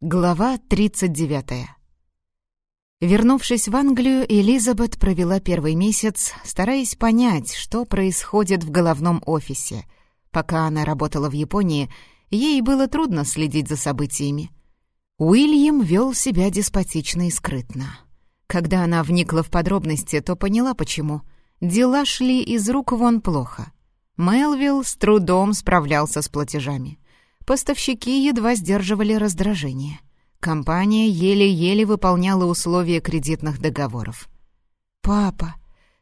Глава 39. Вернувшись в Англию, Элизабет провела первый месяц, стараясь понять, что происходит в головном офисе. Пока она работала в Японии, ей было трудно следить за событиями. Уильям вел себя деспотично и скрытно. Когда она вникла в подробности, то поняла, почему. Дела шли из рук вон плохо. Мелвилл с трудом справлялся с платежами — Поставщики едва сдерживали раздражение. Компания еле-еле выполняла условия кредитных договоров. «Папа,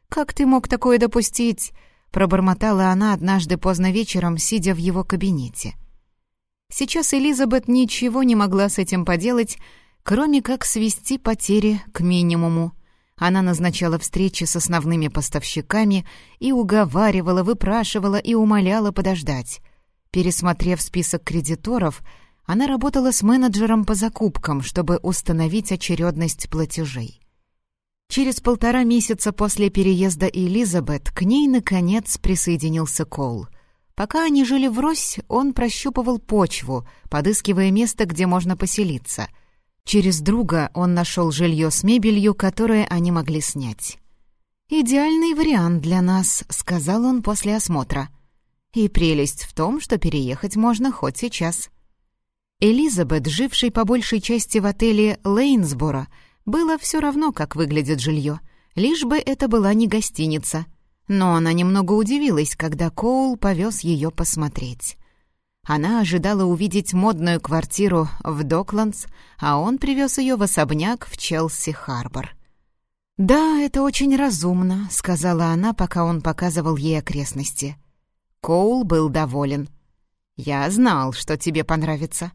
как ты мог такое допустить?» — пробормотала она однажды поздно вечером, сидя в его кабинете. Сейчас Элизабет ничего не могла с этим поделать, кроме как свести потери к минимуму. Она назначала встречи с основными поставщиками и уговаривала, выпрашивала и умоляла подождать. Пересмотрев список кредиторов, она работала с менеджером по закупкам, чтобы установить очередность платежей. Через полтора месяца после переезда Элизабет к ней, наконец, присоединился Кол. Пока они жили врозь, он прощупывал почву, подыскивая место, где можно поселиться. Через друга он нашел жилье с мебелью, которое они могли снять. «Идеальный вариант для нас», — сказал он после осмотра. И прелесть в том, что переехать можно хоть сейчас. Элизабет, жившей по большей части в отеле Лейнсборо, было все равно, как выглядит жилье, лишь бы это была не гостиница. Но она немного удивилась, когда Коул повез ее посмотреть. Она ожидала увидеть модную квартиру в Докландс, а он привез ее в особняк в Челси-Харбор. «Да, это очень разумно», — сказала она, пока он показывал ей окрестности. Коул был доволен. «Я знал, что тебе понравится».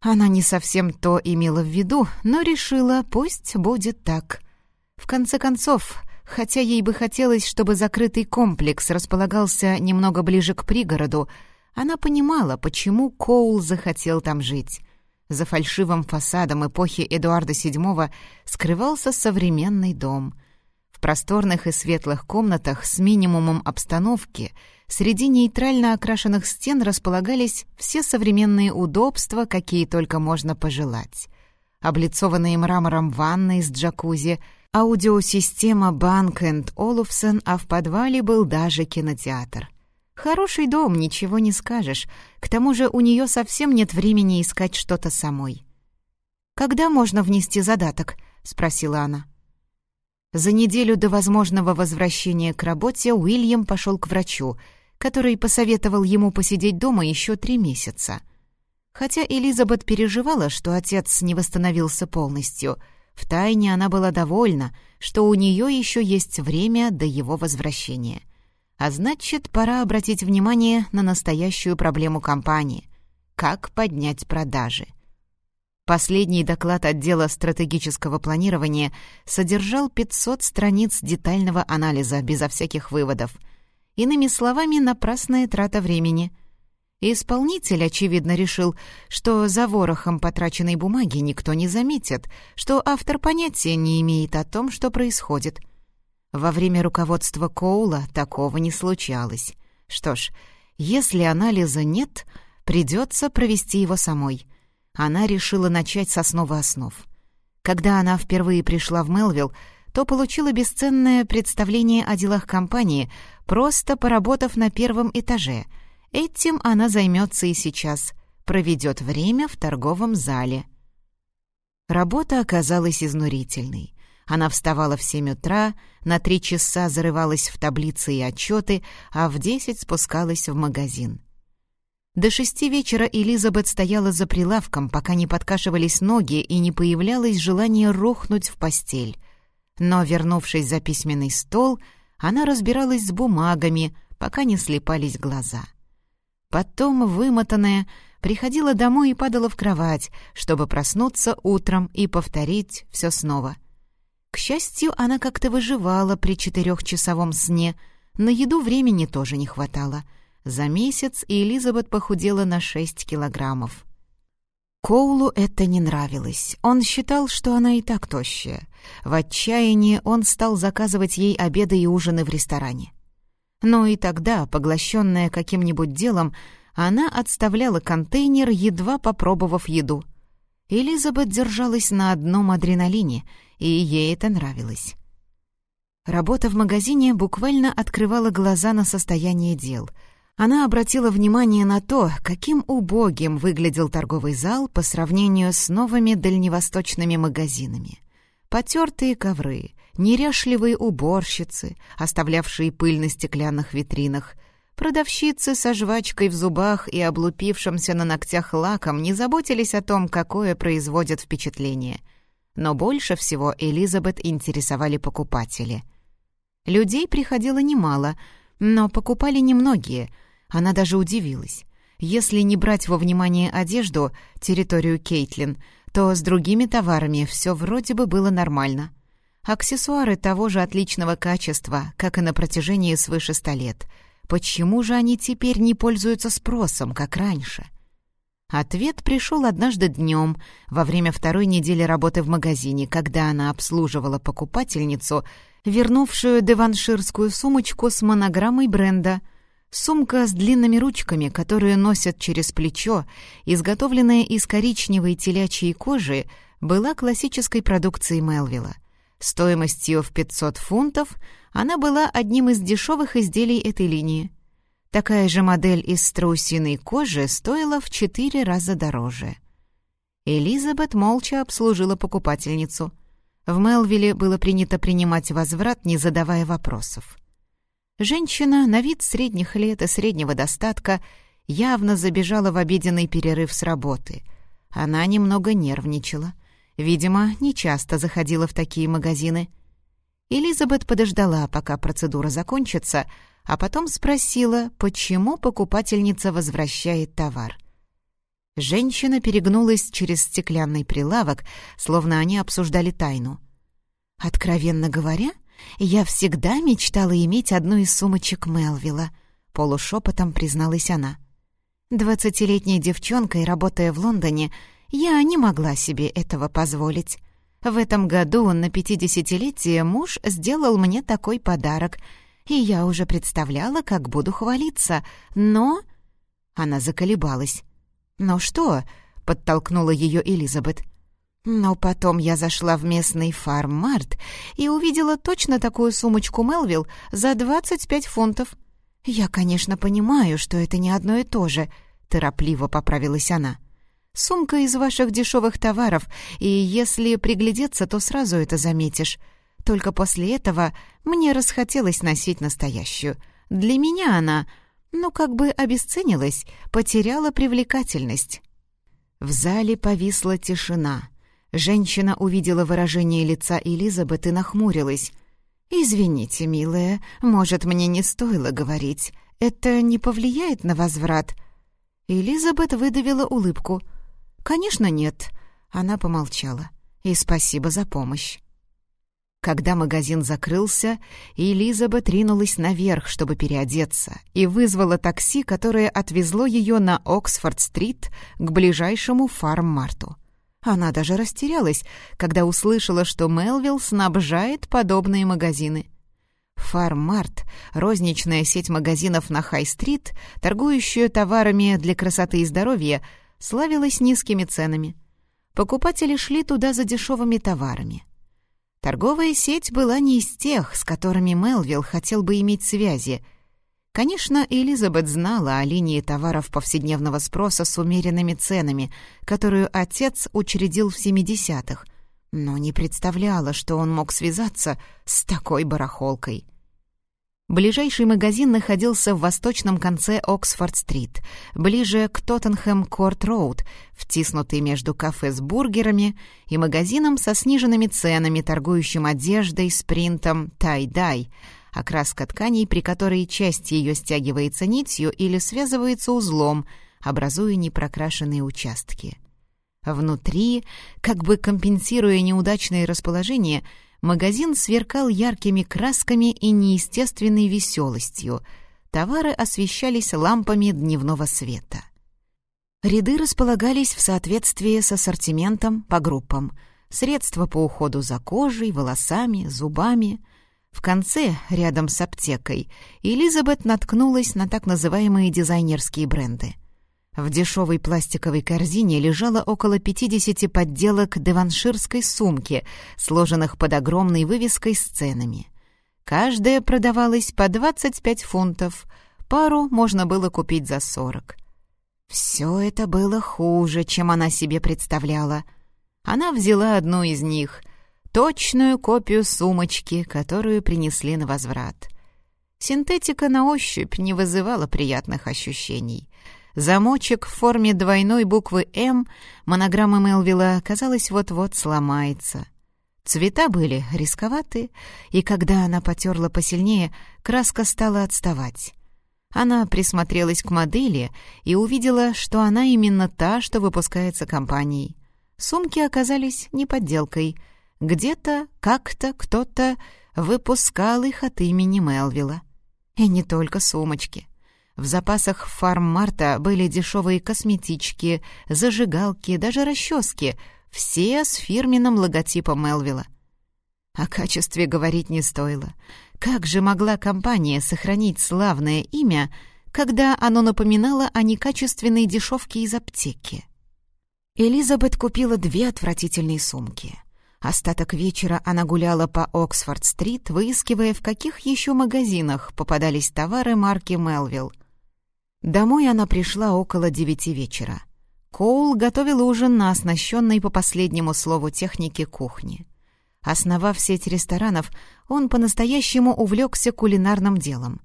Она не совсем то имела в виду, но решила, пусть будет так. В конце концов, хотя ей бы хотелось, чтобы закрытый комплекс располагался немного ближе к пригороду, она понимала, почему Коул захотел там жить. За фальшивым фасадом эпохи Эдуарда VII скрывался современный дом. В просторных и светлых комнатах с минимумом обстановки — Среди нейтрально окрашенных стен располагались все современные удобства, какие только можно пожелать. Облицованные мрамором ванны с джакузи, аудиосистема Банк энд Олуфсен, а в подвале был даже кинотеатр. Хороший дом, ничего не скажешь. К тому же у нее совсем нет времени искать что-то самой. «Когда можно внести задаток?» — спросила она. За неделю до возможного возвращения к работе Уильям пошел к врачу, который посоветовал ему посидеть дома еще три месяца. Хотя Элизабет переживала, что отец не восстановился полностью, втайне она была довольна, что у нее еще есть время до его возвращения. А значит, пора обратить внимание на настоящую проблему компании — как поднять продажи. Последний доклад отдела стратегического планирования содержал 500 страниц детального анализа безо всяких выводов. Иными словами, напрасная трата времени. Исполнитель, очевидно, решил, что за ворохом потраченной бумаги никто не заметит, что автор понятия не имеет о том, что происходит. Во время руководства Коула такого не случалось. Что ж, если анализа нет, придется провести его самой — она решила начать с основы основ. Когда она впервые пришла в Мелвилл, то получила бесценное представление о делах компании, просто поработав на первом этаже. Этим она займется и сейчас, проведет время в торговом зале. Работа оказалась изнурительной. Она вставала в семь утра, на три часа зарывалась в таблицы и отчеты, а в десять спускалась в магазин. До шести вечера Элизабет стояла за прилавком, пока не подкашивались ноги и не появлялось желание рухнуть в постель. Но, вернувшись за письменный стол, она разбиралась с бумагами, пока не слепались глаза. Потом, вымотанная, приходила домой и падала в кровать, чтобы проснуться утром и повторить все снова. К счастью, она как-то выживала при четырехчасовом сне, на еду времени тоже не хватало — за месяц Элизабет похудела на 6 килограммов. Коулу это не нравилось. Он считал, что она и так тощая. В отчаянии он стал заказывать ей обеды и ужины в ресторане. Но и тогда, поглощенная каким-нибудь делом, она отставляла контейнер, едва попробовав еду. Элизабет держалась на одном адреналине, и ей это нравилось. Работа в магазине буквально открывала глаза на состояние дел. Она обратила внимание на то, каким убогим выглядел торговый зал по сравнению с новыми дальневосточными магазинами. Потертые ковры, неряшливые уборщицы, оставлявшие пыль на стеклянных витринах, продавщицы со жвачкой в зубах и облупившимся на ногтях лаком не заботились о том, какое производят впечатление. Но больше всего Элизабет интересовали покупатели — Людей приходило немало, но покупали немногие. Она даже удивилась. Если не брать во внимание одежду, территорию Кейтлин, то с другими товарами все вроде бы было нормально. Аксессуары того же отличного качества, как и на протяжении свыше ста лет. Почему же они теперь не пользуются спросом, как раньше? Ответ пришел однажды днем, во время второй недели работы в магазине, когда она обслуживала покупательницу — вернувшую деванширскую сумочку с монограммой бренда. Сумка с длинными ручками, которые носят через плечо, изготовленная из коричневой телячьей кожи, была классической продукцией Мелвилла. Стоимостью в 500 фунтов она была одним из дешевых изделий этой линии. Такая же модель из страусиной кожи стоила в четыре раза дороже. Элизабет молча обслужила покупательницу — в Мелвилле было принято принимать возврат, не задавая вопросов. Женщина на вид средних лет и среднего достатка явно забежала в обеденный перерыв с работы. Она немного нервничала. Видимо, нечасто заходила в такие магазины. Элизабет подождала, пока процедура закончится, а потом спросила, почему покупательница возвращает товар. Женщина перегнулась через стеклянный прилавок, словно они обсуждали тайну. «Откровенно говоря, я всегда мечтала иметь одну из сумочек Мелвилла», — полушепотом призналась она. «Двадцатилетней девчонкой, работая в Лондоне, я не могла себе этого позволить. В этом году на пятидесятилетие муж сделал мне такой подарок, и я уже представляла, как буду хвалиться, но...» Она заколебалась. «Ну что?» — подтолкнула ее Элизабет. Но потом я зашла в местный фарм-март и увидела точно такую сумочку Мелвилл за 25 фунтов. «Я, конечно, понимаю, что это не одно и то же», — торопливо поправилась она. «Сумка из ваших дешевых товаров, и если приглядеться, то сразу это заметишь. Только после этого мне расхотелось носить настоящую. Для меня она ну, как бы обесценилась, потеряла привлекательность. В зале повисла тишина. Женщина увидела выражение лица Элизабет и нахмурилась. «Извините, милая, может, мне не стоило говорить. Это не повлияет на возврат?» Элизабет выдавила улыбку. «Конечно, нет». Она помолчала. «И спасибо за помощь». Когда магазин закрылся, Элизабет ринулась наверх, чтобы переодеться, и вызвала такси, которое отвезло ее на Оксфорд-стрит к ближайшему фарм-марту. Она даже растерялась, когда услышала, что Мелвилл снабжает подобные магазины. Фарм-март — розничная сеть магазинов на Хай-стрит, торгующая товарами для красоты и здоровья, славилась низкими ценами. Покупатели шли туда за дешевыми товарами — Торговая сеть была не из тех, с которыми Мелвилл хотел бы иметь связи. Конечно, Элизабет знала о линии товаров повседневного спроса с умеренными ценами, которую отец учредил в 70-х, но не представляла, что он мог связаться с такой барахолкой. Ближайший магазин находился в восточном конце Оксфорд-стрит, ближе к Тоттенхэм-Корт-роуд, втиснутый между кафе с бургерами и магазином со сниженными ценами, торгующим одеждой с принтом «тай-дай», окраска тканей, при которой часть ее стягивается нитью или связывается узлом, образуя непрокрашенные участки. Внутри, как бы компенсируя неудачное расположение, Магазин сверкал яркими красками и неестественной веселостью. Товары освещались лампами дневного света. Ряды располагались в соответствии с ассортиментом по группам. Средства по уходу за кожей, волосами, зубами. В конце, рядом с аптекой, Элизабет наткнулась на так называемые дизайнерские бренды. В дешевой пластиковой корзине лежало около 50 подделок деванширской сумки, сложенных под огромной вывеской с ценами. Каждая продавалась по 25 фунтов, пару можно было купить за 40. Все это было хуже, чем она себе представляла. Она взяла одну из них, точную копию сумочки, которую принесли на возврат. Синтетика на ощупь не вызывала приятных ощущений. Замочек в форме двойной буквы «М» монограммы Мелвилла, казалось, вот-вот сломается. Цвета были рисковаты, и когда она потерла посильнее, краска стала отставать. Она присмотрелась к модели и увидела, что она именно та, что выпускается компанией. Сумки оказались не подделкой. Где-то, как-то, кто-то выпускал их от имени Мелвилла. И не только сумочки. В запасах фарм-марта были дешевые косметички, зажигалки, даже расчески, все с фирменным логотипом Мелвилла. О качестве говорить не стоило. Как же могла компания сохранить славное имя, когда оно напоминало о некачественной дешевке из аптеки? Элизабет купила две отвратительные сумки. Остаток вечера она гуляла по Оксфорд-стрит, выискивая, в каких еще магазинах попадались товары марки «Мелвилл». Домой она пришла около девяти вечера. Коул готовил ужин на оснащенной по последнему слову технике кухне. Основав сеть ресторанов, он по-настоящему увлекся кулинарным делом.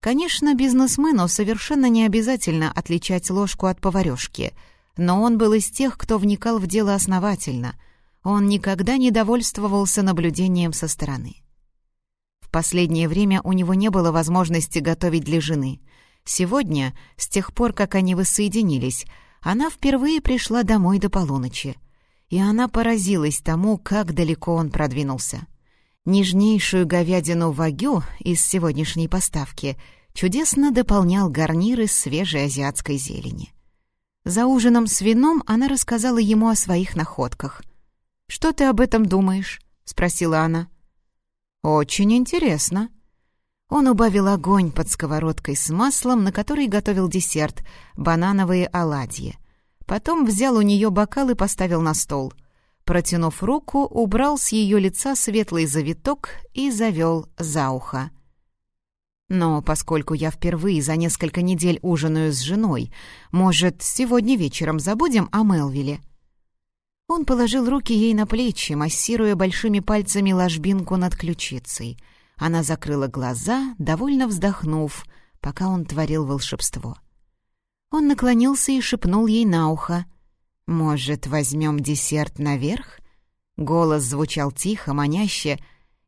Конечно, бизнесмену совершенно не обязательно отличать ложку от поварёшки, но он был из тех, кто вникал в дело основательно. Он никогда не довольствовался наблюдением со стороны. В последнее время у него не было возможности готовить для жены. Сегодня, с тех пор, как они воссоединились, она впервые пришла домой до полуночи — и она поразилась тому, как далеко он продвинулся. Нежнейшую говядину вагю из сегодняшней поставки чудесно дополнял гарнир из свежей азиатской зелени. За ужином с вином она рассказала ему о своих находках. «Что ты об этом думаешь?» — спросила она. «Очень интересно». Он убавил огонь под сковородкой с маслом, на которой готовил десерт — банановые оладьи — Потом взял у нее бокал и поставил на стол. Протянув руку, убрал с ее лица светлый завиток и завел за ухо. Но поскольку я впервые за несколько недель ужинаю с женой, может, сегодня вечером забудем о Мелвиле?» Он положил руки ей на плечи, массируя большими пальцами ложбинку над ключицей. Она закрыла глаза, довольно вздохнув, пока он творил волшебство. Он наклонился и шепнул ей на ухо. «Может, возьмем десерт наверх?» Голос звучал тихо, маняще.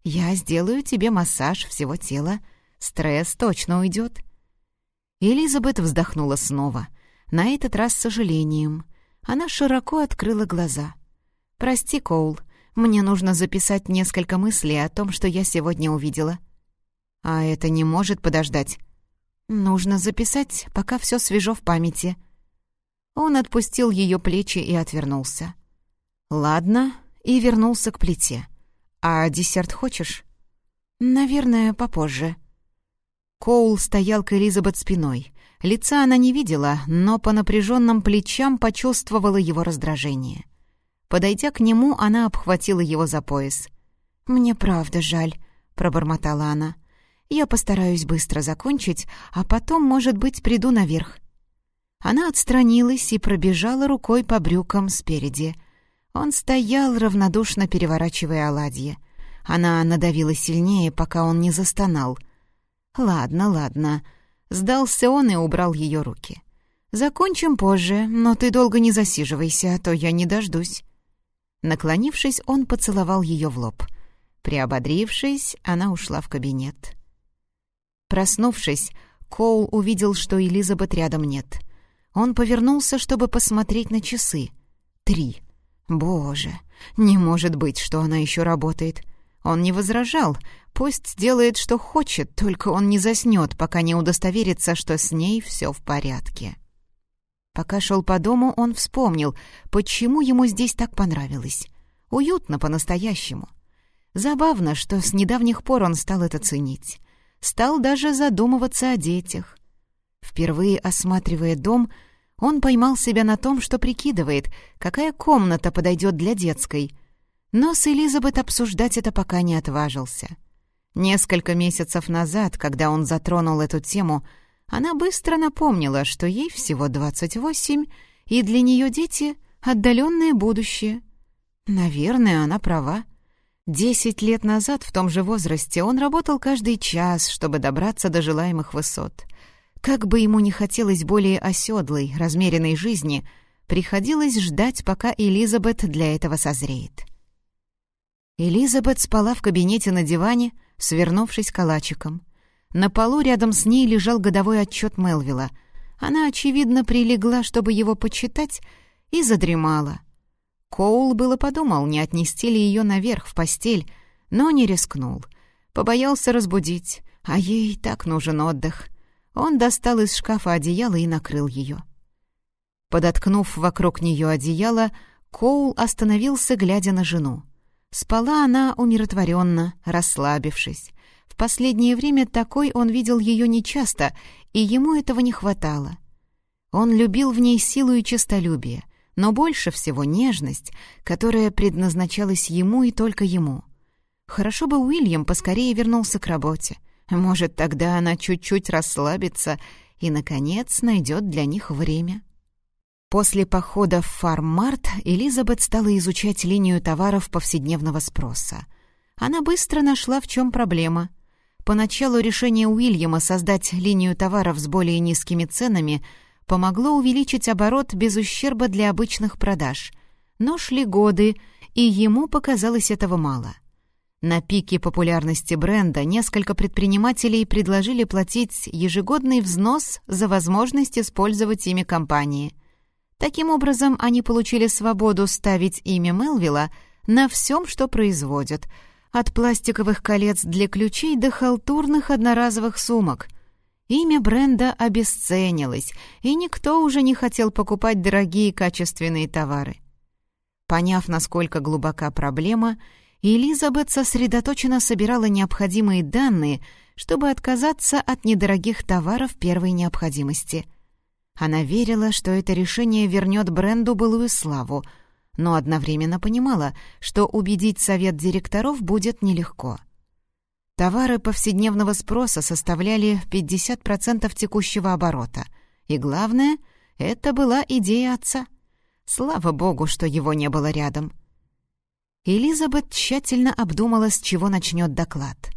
«Я сделаю тебе массаж всего тела. Стресс точно уйдет». Элизабет вздохнула снова, на этот раз с сожалением. Она широко открыла глаза. «Прости, Коул, мне нужно записать несколько мыслей о том, что я сегодня увидела». «А это не может подождать?» Нужно записать, пока все свежо в памяти. Он отпустил ее плечи и отвернулся. Ладно, и вернулся к плите. А десерт хочешь? Наверное, попозже. Коул стоял к Элизабет спиной. Лица она не видела, но по напряженным плечам почувствовала его раздражение. Подойдя к нему, она обхватила его за пояс. «Мне правда жаль», — пробормотала она. Я постараюсь быстро закончить, а потом, может быть, приду наверх». Она отстранилась и пробежала рукой по брюкам спереди. Он стоял, равнодушно переворачивая оладьи. Она надавила сильнее, пока он не застонал. «Ладно, ладно». Сдался он и убрал ее руки. «Закончим позже, но ты долго не засиживайся, а то я не дождусь». Наклонившись, он поцеловал ее в лоб. Приободрившись, она ушла в кабинет. Проснувшись, Коул увидел, что Элизабет рядом нет. Он повернулся, чтобы посмотреть на часы. Три. Боже, не может быть, что она еще работает. Он не возражал. Пусть делает, что хочет, только он не заснет, пока не удостоверится, что с ней все в порядке. Пока шел по дому, он вспомнил, почему ему здесь так понравилось. Уютно по-настоящему. Забавно, что с недавних пор он стал это ценить стал даже задумываться о детях. Впервые осматривая дом, Он поймал себя на том, что прикидывает, какая комната подойдет для детской. Но с Элизабет обсуждать это пока не отважился. Несколько месяцев назад, когда он затронул эту тему, она быстро напомнила, что ей всего 28, и для нее дети — отдаленное будущее. Наверное, она права. Десять лет назад, в том же возрасте, он работал каждый час, чтобы добраться до желаемых высот. Как бы ему ни хотелось более оседлой, размеренной жизни, приходилось ждать, пока Элизабет для этого созреет. Элизабет спала в кабинете на диване, свернувшись калачиком. На полу рядом с ней лежал годовой отчет Мелвилла. Она, очевидно, прилегла, чтобы его почитать, и задремала. Коул было подумал, не отнести ли ее наверх в постель, но не рискнул. Побоялся разбудить, а ей так нужен отдых — он достал из шкафа одеяло и накрыл ее. Подоткнув вокруг нее одеяло, Коул остановился, глядя на жену. Спала она умиротворенно, расслабившись. В последнее время такой он видел ее нечасто, и ему этого не хватало. Он любил в ней силу и честолюбие, но больше всего нежность, которая предназначалась ему и только ему. Хорошо бы Уильям поскорее вернулся к работе — может, тогда она чуть-чуть расслабится и, наконец, найдет для них время. После похода в фарммарт Элизабет стала изучать линию товаров повседневного спроса. Она быстро нашла, в чем проблема. Поначалу решение Уильяма создать линию товаров с более низкими ценами помогло увеличить оборот без ущерба для обычных продаж. Но шли годы, и ему показалось этого мало — на пике популярности бренда несколько предпринимателей предложили платить ежегодный взнос за возможность использовать имя компании. Таким образом, они получили свободу ставить имя Мелвилла на всем, что производят, от пластиковых колец для ключей до халтурных одноразовых сумок. Имя бренда обесценилось, и никто уже не хотел покупать дорогие качественные товары. Поняв, насколько глубока проблема, Элизабет сосредоточенно собирала необходимые данные, чтобы отказаться от недорогих товаров первой необходимости. Она верила, что это решение вернет бренду былую славу, но одновременно понимала, что убедить совет директоров будет нелегко. Товары повседневного спроса составляли 50% текущего оборота. И главное, это была идея отца. Слава богу, что его не было рядом — Элизабет тщательно обдумала, с чего начнет доклад.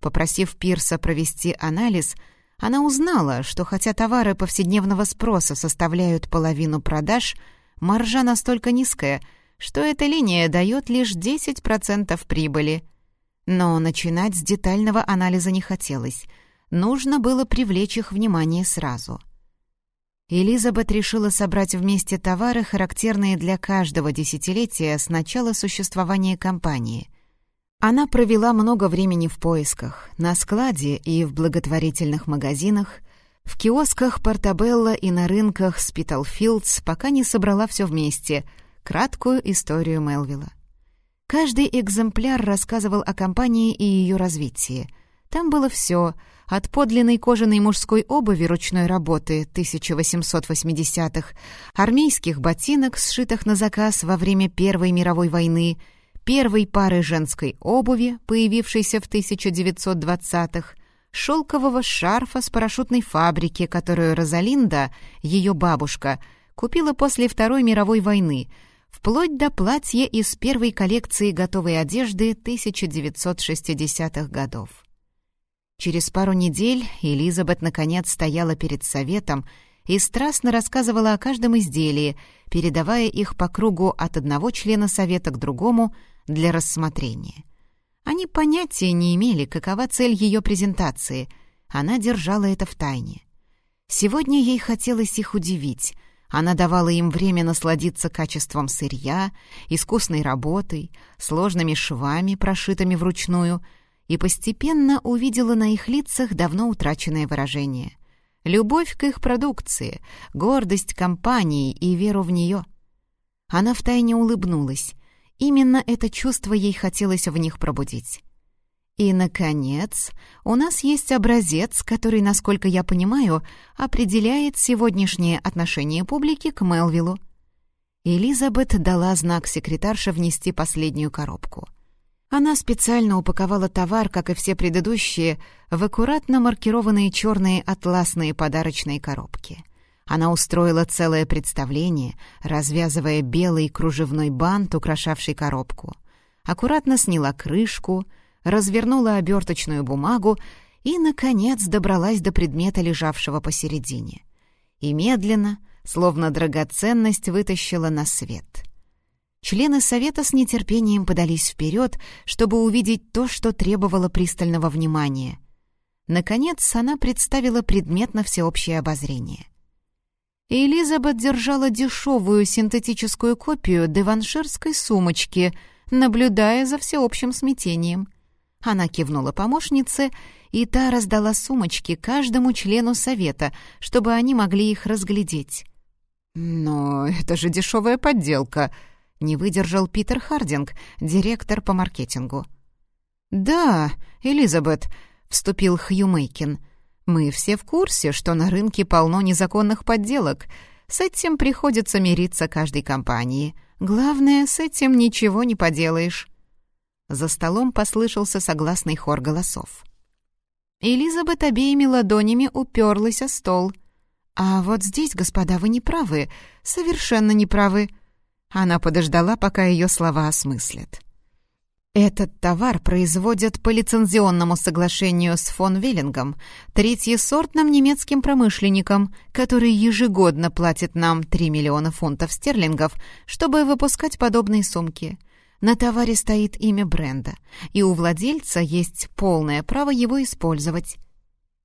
Попросив Пирса провести анализ, она узнала, что хотя товары повседневного спроса составляют половину продаж, маржа настолько низкая, что эта линия дает лишь 10% прибыли. Но начинать с детального анализа не хотелось. Нужно было привлечь их внимание сразу — Элизабет решила собрать вместе товары, характерные для каждого десятилетия с начала существования компании. Она провела много времени в поисках, на складе и в благотворительных магазинах, в киосках Портабелла и на рынках Спиталфилдс, пока не собрала все вместе, краткую историю Мелвилла. Каждый экземпляр рассказывал о компании и ее развитии. Там было все — от подлинной кожаной мужской обуви ручной работы 1880-х, армейских ботинок, сшитых на заказ во время Первой мировой войны, первой пары женской обуви, появившейся в 1920-х, шелкового шарфа с парашютной фабрики, которую Розалинда, ее бабушка, купила после Второй мировой войны, вплоть до платья из первой коллекции готовой одежды 1960-х годов. Через пару недель Элизабет наконец стояла перед советом и страстно рассказывала о каждом изделии, передавая их по кругу от одного члена совета к другому для рассмотрения. Они понятия не имели, какова цель ее презентации. Она держала это в тайне. Сегодня ей хотелось их удивить. Она давала им время насладиться качеством сырья, искусной работой, сложными швами, прошитыми вручную — и постепенно увидела на их лицах давно утраченное выражение. Любовь к их продукции, гордость компании и веру в нее. Она втайне улыбнулась. Именно это чувство ей хотелось в них пробудить. И, наконец, у нас есть образец, который, насколько я понимаю, определяет сегодняшнее отношение публики к Мелвиллу. Элизабет дала знак секретарше внести последнюю коробку. Она специально упаковала товар, как и все предыдущие, в аккуратно маркированные черные атласные подарочные коробки. Она устроила целое представление, развязывая белый кружевной бант, украшавший коробку. Аккуратно сняла крышку — развернула оберточную бумагу и, наконец, добралась до предмета, лежавшего посередине. И медленно, словно драгоценность, вытащила на свет. Члены совета с нетерпением подались вперед, чтобы увидеть то, что требовало пристального внимания. Наконец, она представила предмет на всеобщее обозрение. Элизабет держала дешевую синтетическую копию деванширской сумочки, наблюдая за всеобщим смятением — она кивнула помощнице, и та раздала сумочки каждому члену совета, чтобы они могли их разглядеть. «Но это же дешевая подделка», — не выдержал Питер Хардинг, директор по маркетингу. «Да, Элизабет», — вступил Хью Мейкин, — «мы все в курсе, что на рынке полно незаконных подделок. С этим приходится мириться каждой компании. Главное, с этим ничего не поделаешь». За столом послышался согласный хор голосов. Элизабет обеими ладонями уперлась о стол. «А вот здесь, господа, вы не правы, совершенно не правы». Она подождала, пока ее слова осмыслят. Этот товар производят по лицензионному соглашению с фон Веллингом, третьесортным немецким промышленником, который ежегодно платит нам 3 миллиона фунтов стерлингов, чтобы выпускать подобные сумки — на товаре стоит имя бренда, и у владельца есть полное право его использовать.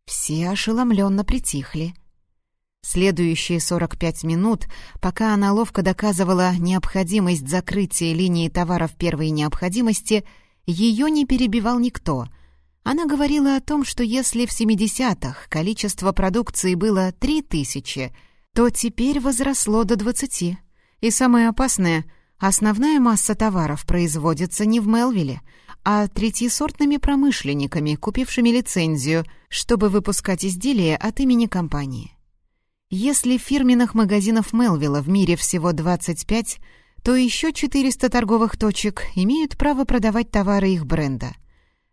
Все ошеломленно притихли. Следующие 45 минут, пока она ловко доказывала необходимость закрытия линии товаров первой необходимости, ее не перебивал никто. Она говорила о том, что если в 70-х количество продукции было 3000, то теперь возросло до 20. И самое опасное — Основная масса товаров производится не в Мелвиле, а третьесортными промышленниками, купившими лицензию, чтобы выпускать изделия от имени компании. Если фирменных магазинов Мелвилла в мире всего 25, то еще 400 торговых точек имеют право продавать товары их бренда.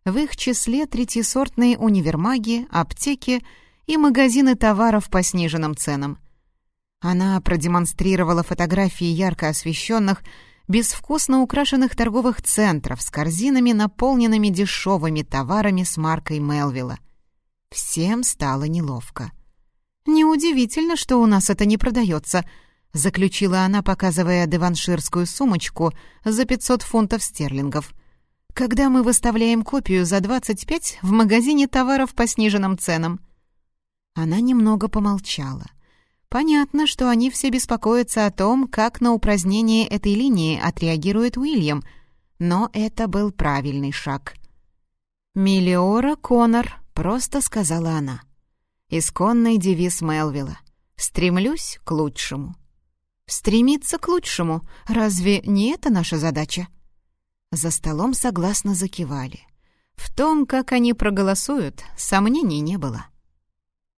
В их числе третьесортные универмаги, аптеки и магазины товаров по сниженным ценам – она продемонстрировала фотографии ярко освещенных, безвкусно украшенных торговых центров с корзинами, наполненными дешевыми товарами с маркой Мелвилла. Всем стало неловко. «Неудивительно, что у нас это не продается», — заключила она, показывая деванширскую сумочку за 500 фунтов стерлингов. «Когда мы выставляем копию за 25 в магазине товаров по сниженным ценам». Она немного помолчала — Понятно, что они все беспокоятся о том, как на упразднение этой линии отреагирует Уильям, но это был правильный шаг. «Миллиора Конор», — просто сказала она. Исконный девиз Мелвилла. «Стремлюсь к лучшему». «Стремиться к лучшему. Разве не это наша задача?» За столом согласно закивали. В том, как они проголосуют, сомнений не было.